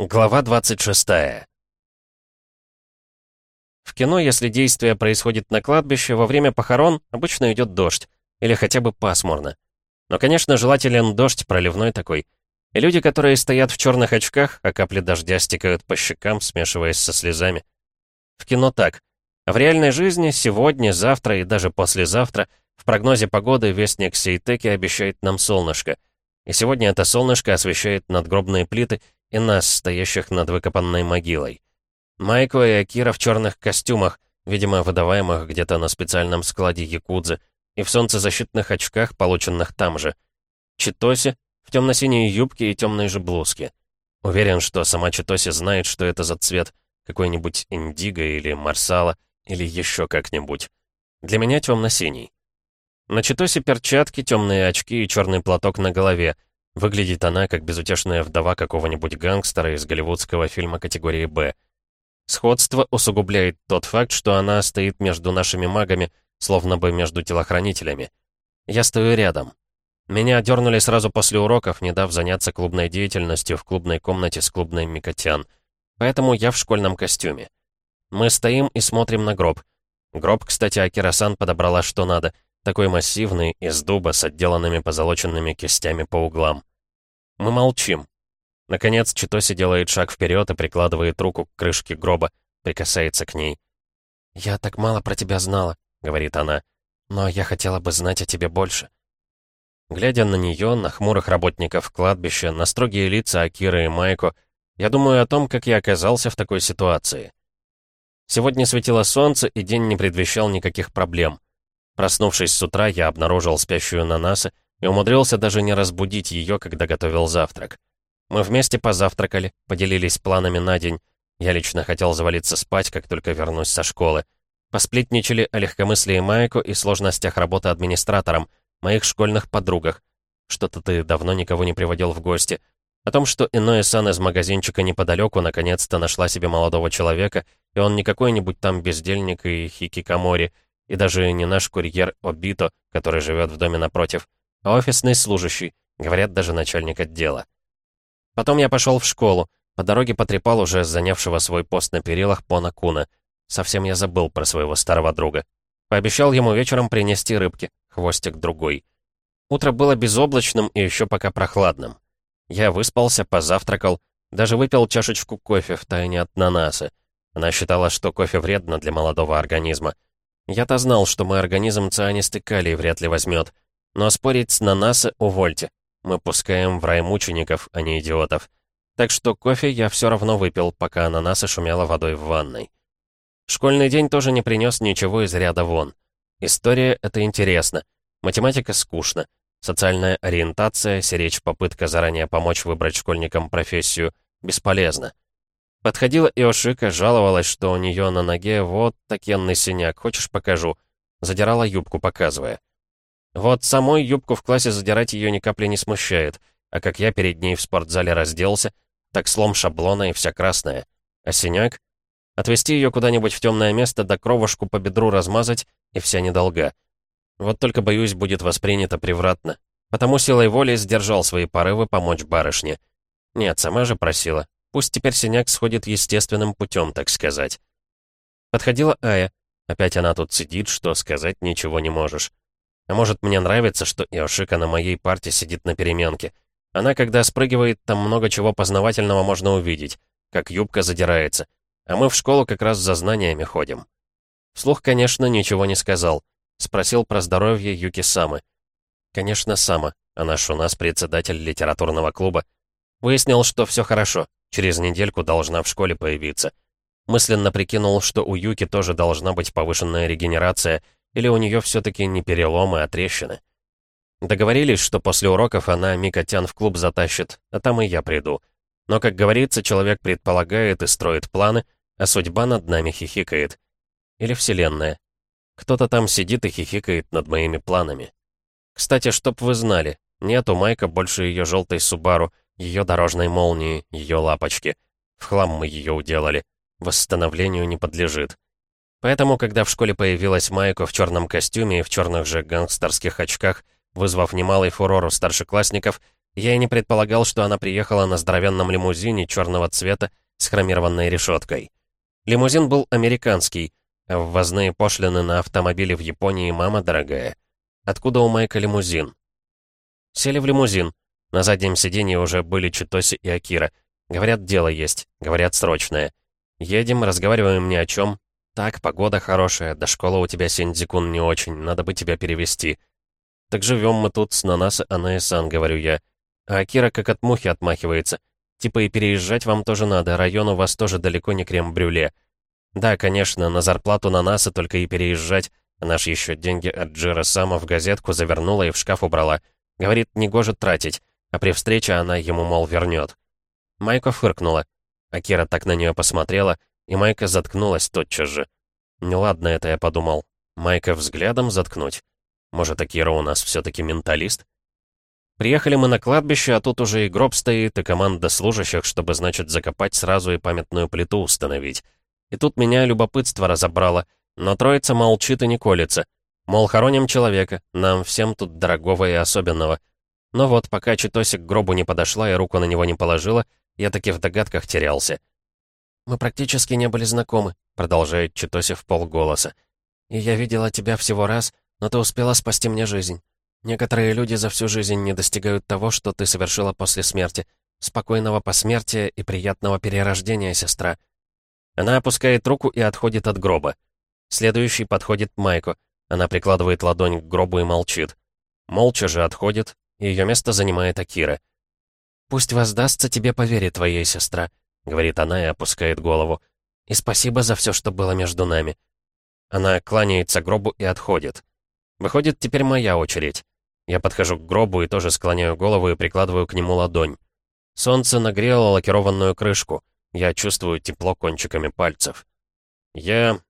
Глава 26 В кино, если действие происходит на кладбище, во время похорон обычно идет дождь, или хотя бы пасмурно. Но, конечно, желателен дождь проливной такой. И люди, которые стоят в черных очках, а капли дождя стекают по щекам, смешиваясь со слезами. В кино так. В реальной жизни сегодня, завтра и даже послезавтра в прогнозе погоды вестник Сейтеки обещает нам солнышко. И сегодня это солнышко освещает надгробные плиты и нас, стоящих над выкопанной могилой. Майко и Акира в черных костюмах, видимо, выдаваемых где-то на специальном складе Якудзы, и в солнцезащитных очках, полученных там же. Читоси в темно-синей юбке и темной же блузке. Уверен, что сама Читоси знает, что это за цвет, какой-нибудь индиго или марсала, или еще как-нибудь. Для меня темно-синий. На Читосе перчатки, темные очки и черный платок на голове — Выглядит она, как безутешная вдова какого-нибудь гангстера из голливудского фильма категории «Б». Сходство усугубляет тот факт, что она стоит между нашими магами, словно бы между телохранителями. Я стою рядом. Меня дернули сразу после уроков, не дав заняться клубной деятельностью в клубной комнате с клубной Микотян. Поэтому я в школьном костюме. Мы стоим и смотрим на гроб. Гроб, кстати, Акирасан подобрала что надо. Такой массивный, из дуба, с отделанными позолоченными кистями по углам. Мы молчим. Наконец, Читоси делает шаг вперед и прикладывает руку к крышке гроба, прикасается к ней. «Я так мало про тебя знала», — говорит она, — «но я хотела бы знать о тебе больше». Глядя на нее, на хмурых работников кладбища, на строгие лица Акиры и Майко, я думаю о том, как я оказался в такой ситуации. Сегодня светило солнце, и день не предвещал никаких проблем. Проснувшись с утра, я обнаружил спящую Нанасы и умудрился даже не разбудить ее, когда готовил завтрак. Мы вместе позавтракали, поделились планами на день. Я лично хотел завалиться спать, как только вернусь со школы. Посплетничали о легкомыслии Майку и сложностях работы администратором, моих школьных подругах. Что-то ты давно никого не приводил в гости. О том, что иной сан из магазинчика неподалеку наконец-то нашла себе молодого человека, и он не какой-нибудь там бездельник и хикикамори, и даже не наш курьер Обито, который живет в доме напротив офисный служащий, говорят, даже начальник отдела. Потом я пошел в школу, по дороге потрепал уже занявшего свой пост на перилах Пона Куна. Совсем я забыл про своего старого друга. Пообещал ему вечером принести рыбки, хвостик другой. Утро было безоблачным и еще пока прохладным. Я выспался, позавтракал, даже выпил чашечку кофе в тайне от Нанасы. Она считала, что кофе вредно для молодого организма. Я-то знал, что мой организм цианистый калий вряд ли возьмет, но спорить с Нанаса увольте. Мы пускаем в рай мучеников, а не идиотов. Так что кофе я все равно выпил, пока ананаса шумела водой в ванной. Школьный день тоже не принес ничего из ряда вон. История — это интересно. Математика — скучно. Социальная ориентация, сиречь попытка заранее помочь выбрать школьникам профессию — бесполезно. Подходила Иошика, жаловалась, что у нее на ноге вот такенный синяк, хочешь покажу? Задирала юбку, показывая. Вот самой юбку в классе задирать ее ни капли не смущает, а как я перед ней в спортзале разделся, так слом шаблона и вся красная. А синяк? Отвезти ее куда-нибудь в темное место, да кровушку по бедру размазать, и вся недолга. Вот только, боюсь, будет воспринято превратно. Потому силой воли сдержал свои порывы помочь барышне. Нет, сама же просила. Пусть теперь синяк сходит естественным путем, так сказать. Подходила Ая. Опять она тут сидит, что сказать ничего не можешь. А может, мне нравится, что Иошика на моей парте сидит на переменке. Она, когда спрыгивает, там много чего познавательного можно увидеть. Как юбка задирается. А мы в школу как раз за знаниями ходим. Вслух, конечно, ничего не сказал. Спросил про здоровье Юки Самы. Конечно, Сама. Она ж у нас председатель литературного клуба. Выяснил, что все хорошо. Через недельку должна в школе появиться. Мысленно прикинул, что у Юки тоже должна быть повышенная регенерация — или у нее все-таки не переломы, а трещины? Договорились, что после уроков она Микотян в клуб затащит, а там и я приду. Но, как говорится, человек предполагает и строит планы, а судьба над нами хихикает. Или Вселенная. Кто-то там сидит и хихикает над моими планами. Кстати, чтоб вы знали, нет у Майка больше ее желтой Субару, ее дорожной молнии, ее лапочки. В хлам мы ее уделали. Восстановлению не подлежит. Поэтому, когда в школе появилась Майко в черном костюме и в черных же гангстерских очках, вызвав немалый фурор у старшеклассников, Я и не предполагал, что она приехала на здоровенном лимузине черного цвета с хромированной решеткой. Лимузин был американский, а ввозные пошлины на автомобили в Японии мама дорогая. Откуда у Майка лимузин? Сели в лимузин. На заднем сиденье уже были Читоси и Акира. Говорят, дело есть. Говорят, срочное. Едем, разговариваем ни о чем. Так, погода хорошая, до школы у тебя Синдзикун не очень, надо бы тебя перевести. Так живем мы тут с Нанаса Анаэ-сан, говорю я. А Акира как от мухи отмахивается. Типа и переезжать вам тоже надо, район у вас тоже далеко не крем-брюле. Да, конечно, на зарплату Нанаса только и переезжать. Она ж еще деньги от Джира Сама в газетку завернула и в шкаф убрала. Говорит, не гоже тратить, а при встрече она ему, мол, вернет. Майка фыркнула. Акира так на нее посмотрела, и Майка заткнулась тотчас же. Неладно это я подумал. Майка взглядом заткнуть. Может, Акира у нас все-таки менталист? Приехали мы на кладбище, а тут уже и гроб стоит, и команда служащих, чтобы, значит, закопать сразу и памятную плиту установить. И тут меня любопытство разобрало, но троица молчит и не колется. Мол, хороним человека, нам всем тут дорогого и особенного. Но вот, пока Читоси к гробу не подошла и руку на него не положила, я таки в догадках терялся. «Мы практически не были знакомы», — продолжает Читоси в полголоса. «И я видела тебя всего раз, но ты успела спасти мне жизнь. Некоторые люди за всю жизнь не достигают того, что ты совершила после смерти. Спокойного посмертия и приятного перерождения, сестра». Она опускает руку и отходит от гроба. Следующий подходит Майко. Она прикладывает ладонь к гробу и молчит. Молча же отходит, и ее место занимает Акира. «Пусть воздастся тебе по вере твоей, сестра», — говорит она и опускает голову. «И спасибо за все, что было между нами». Она кланяется гробу и отходит. Выходит, теперь моя очередь. Я подхожу к гробу и тоже склоняю голову и прикладываю к нему ладонь. Солнце нагрело лакированную крышку. Я чувствую тепло кончиками пальцев. Я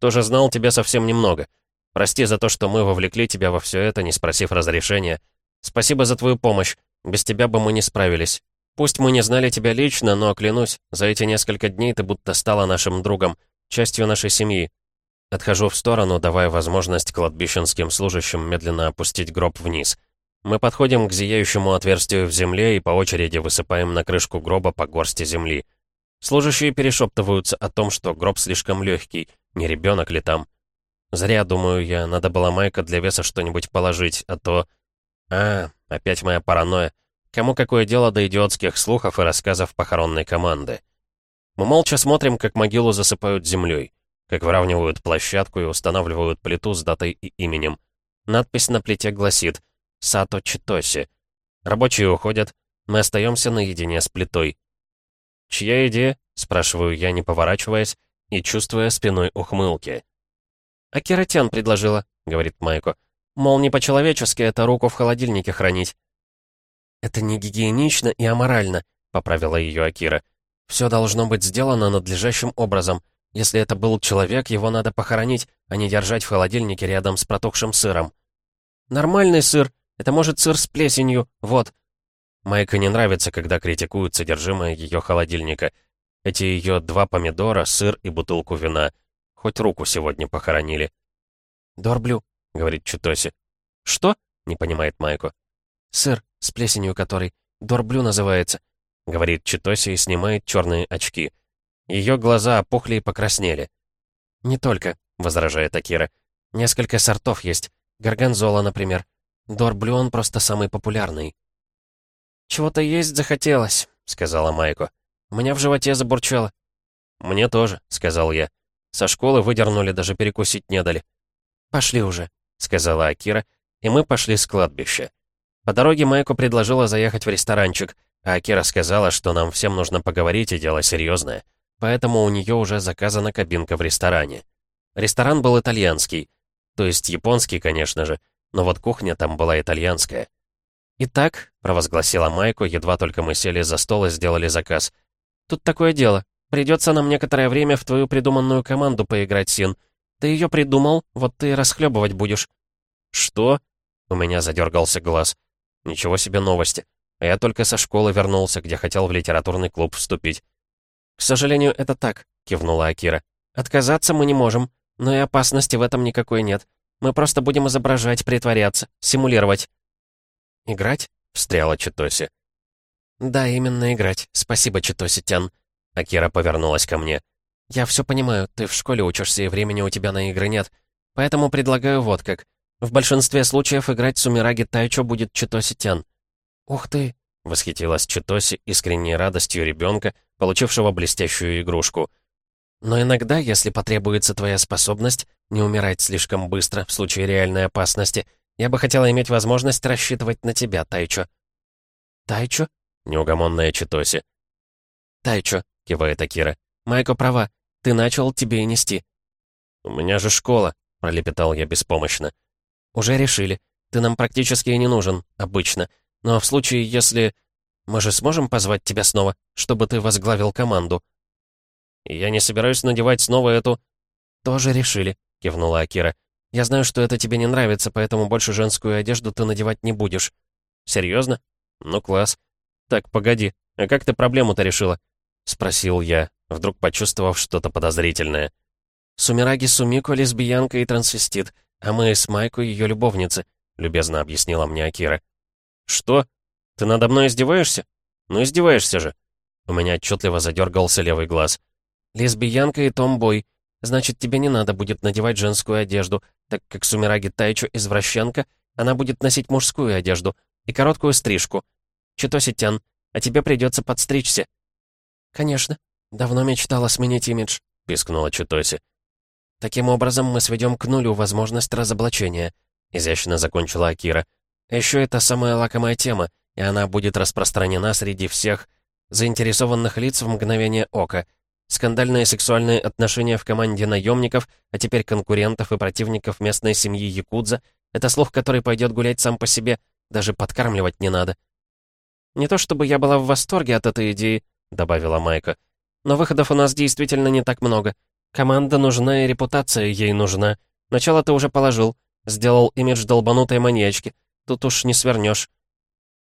тоже знал тебя совсем немного. Прости за то, что мы вовлекли тебя во все это, не спросив разрешения. Спасибо за твою помощь. Без тебя бы мы не справились. Пусть мы не знали тебя лично, но, клянусь, за эти несколько дней ты будто стала нашим другом, частью нашей семьи. Отхожу в сторону, давая возможность кладбищенским служащим медленно опустить гроб вниз. Мы подходим к зияющему отверстию в земле и по очереди высыпаем на крышку гроба по горсти земли. Служащие перешептываются о том, что гроб слишком легкий, не ребенок ли там. Зря, думаю я, надо было Майка для веса что-нибудь положить, а то... А, опять моя паранойя. Кому какое дело до идиотских слухов и рассказов похоронной команды? Мы молча смотрим, как могилу засыпают землей, как выравнивают площадку и устанавливают плиту с датой и именем. Надпись на плите гласит «Сато Читоси». Рабочие уходят, мы остаемся наедине с плитой. «Чья идея?» — спрашиваю я, не поворачиваясь и чувствуя спиной ухмылки. «Акиратян предложила», — говорит Майко. Мол, не по-человечески это руку в холодильнике хранить. «Это не гигиенично и аморально», — поправила ее Акира. «Все должно быть сделано надлежащим образом. Если это был человек, его надо похоронить, а не держать в холодильнике рядом с протухшим сыром». «Нормальный сыр. Это может сыр с плесенью. Вот». Майка не нравится, когда критикуют содержимое ее холодильника. Эти ее два помидора, сыр и бутылку вина. Хоть руку сегодня похоронили. «Дорблю», — говорит Чутоси. «Что?» — не понимает Майко. «Сыр, с плесенью который. Дорблю называется», — говорит Чутоси и снимает черные очки. Ее глаза опухли и покраснели. «Не только», — возражает Акира. «Несколько сортов есть. Гарганзола, например. Дорблю он просто самый популярный». «Чего-то есть захотелось», — сказала Майко. «У меня в животе забурчало». «Мне тоже», — сказал я. «Со школы выдернули, даже перекусить не дали». «Пошли уже», — сказала Акира, и мы пошли с кладбища. По дороге Майку предложила заехать в ресторанчик, а Акира сказала, что нам всем нужно поговорить и дело серьезное. Поэтому у нее уже заказана кабинка в ресторане. Ресторан был итальянский. То есть японский, конечно же, но вот кухня там была итальянская. «Итак», — провозгласила Майку, едва только мы сели за стол и сделали заказ. «Тут такое дело. Придется нам некоторое время в твою придуманную команду поиграть, Син. Ты ее придумал, вот ты расхлебывать будешь». «Что?» — у меня задергался глаз. «Ничего себе новости. А я только со школы вернулся, где хотел в литературный клуб вступить». «К сожалению, это так», — кивнула Акира. «Отказаться мы не можем, но и опасности в этом никакой нет. Мы просто будем изображать, притворяться, симулировать». «Играть?» — встряла Читоси. «Да, именно играть. Спасибо, Читоси Тян». Акира повернулась ко мне. «Я все понимаю, ты в школе учишься, и времени у тебя на игры нет. Поэтому предлагаю вот как. В большинстве случаев играть Сумираги Тайчо будет Читоси Тян». «Ух ты!» — восхитилась Читоси искренней радостью ребенка, получившего блестящую игрушку. «Но иногда, если потребуется твоя способность не умирать слишком быстро в случае реальной опасности, я бы хотела иметь возможность рассчитывать на тебя, Тайчо». «Тайчо?» — неугомонная Читоси. «Тайчо», — кивает Акира. «Майко права. Ты начал, тебе и нести». «У меня же школа», — пролепетал я беспомощно. «Уже решили. Ты нам практически и не нужен, обычно. Но в случае, если... Мы же сможем позвать тебя снова, чтобы ты возглавил команду?» «Я не собираюсь надевать снова эту...» «Тоже решили», — кивнула Акира. «Я знаю, что это тебе не нравится, поэтому больше женскую одежду ты надевать не будешь». «Серьезно? Ну, класс. Так, погоди, а как ты проблему-то решила?» — спросил я, вдруг почувствовав что-то подозрительное. «Сумираги Сумико — лесбиянка и трансвестит, а мы с Майко — ее любовницы», — любезно объяснила мне Акира. «Что? Ты надо мной издеваешься? Ну, издеваешься же!» У меня отчетливо задергался левый глаз. «Лесбиянка и томбой. Значит, тебе не надо будет надевать женскую одежду, так как Сумираги Тайчу извращенка, она будет носить мужскую одежду и короткую стрижку. Читоситян, а тебе придется подстричься». «Конечно. Давно мечтала сменить имидж», — пискнула Читоси. «Таким образом, мы сведем к нулю возможность разоблачения», — изящно закончила Акира. Еще это самая лакомая тема, и она будет распространена среди всех заинтересованных лиц в мгновение ока. Скандальные сексуальные отношения в команде наемников, а теперь конкурентов и противников местной семьи Якудза — это слух, который пойдет гулять сам по себе, даже подкармливать не надо. «Не то чтобы я была в восторге от этой идеи», — добавила Майка. «Но выходов у нас действительно не так много. Команда нужна и репутация ей нужна. Начало ты уже положил. Сделал имидж долбанутой маньячки. Тут уж не свернешь.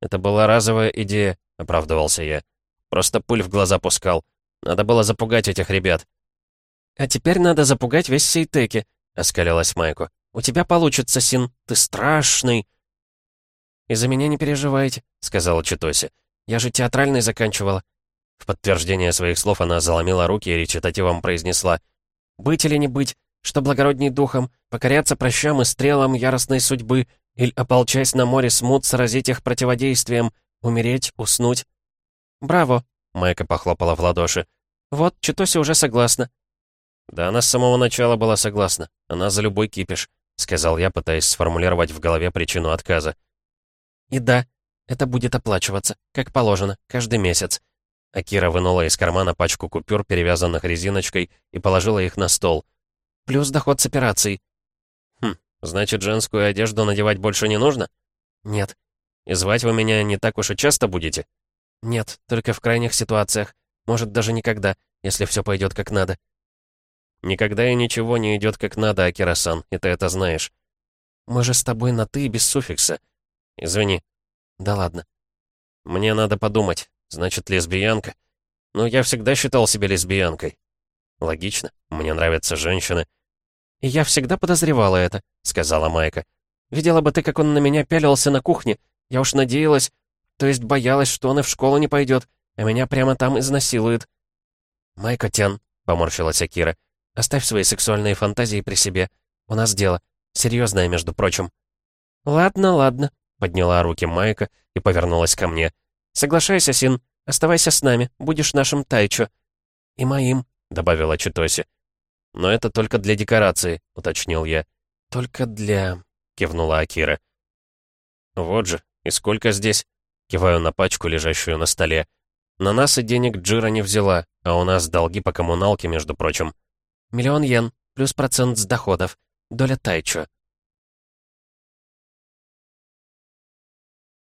«Это была разовая идея», — оправдывался я. «Просто пыль в глаза пускал. Надо было запугать этих ребят». «А теперь надо запугать весь Сейтеки», — оскалилась Майку. «У тебя получится, Син. Ты страшный». «Из-за меня не переживайте», — сказала Читоси. «Я же театральный заканчивала». В подтверждение своих слов она заломила руки и речитативом произнесла. «Быть или не быть, что благородней духом, покоряться прощам и стрелам яростной судьбы, или, ополчаясь на море, смут сразить их противодействием, умереть, уснуть. «Браво!» — Майка похлопала в ладоши. «Вот, Читоси уже согласна». «Да она с самого начала была согласна. Она за любой кипиш», — сказал я, пытаясь сформулировать в голове причину отказа. «И да, это будет оплачиваться, как положено, каждый месяц». Акира вынула из кармана пачку купюр, перевязанных резиночкой, и положила их на стол. «Плюс доход с операцией. Значит, женскую одежду надевать больше не нужно? Нет. И звать вы меня не так уж и часто будете? Нет, только в крайних ситуациях. Может, даже никогда, если все пойдет как надо. Никогда и ничего не идет как надо, Акира-сан, и ты это знаешь. Мы же с тобой на «ты» без суффикса. Извини. Да ладно. Мне надо подумать. Значит, лесбиянка? Ну, я всегда считал себя лесбиянкой. Логично. Мне нравятся женщины. «И я всегда подозревала это», — сказала Майка. «Видела бы ты, как он на меня пялился на кухне. Я уж надеялась, то есть боялась, что он и в школу не пойдет, а меня прямо там изнасилует». «Майка Тян», — поморщилась Акира, — «оставь свои сексуальные фантазии при себе. У нас дело. Серьезное, между прочим». «Ладно, ладно», — подняла руки Майка и повернулась ко мне. «Соглашайся, Син. Оставайся с нами. Будешь нашим Тайчо». «И моим», — добавила Читоси. «Но это только для декорации», — уточнил я. «Только для...» — кивнула Акира. «Вот же, и сколько здесь?» — киваю на пачку, лежащую на столе. «На нас и денег Джира не взяла, а у нас долги по коммуналке, между прочим». «Миллион йен, плюс процент с доходов. Доля Тайчо».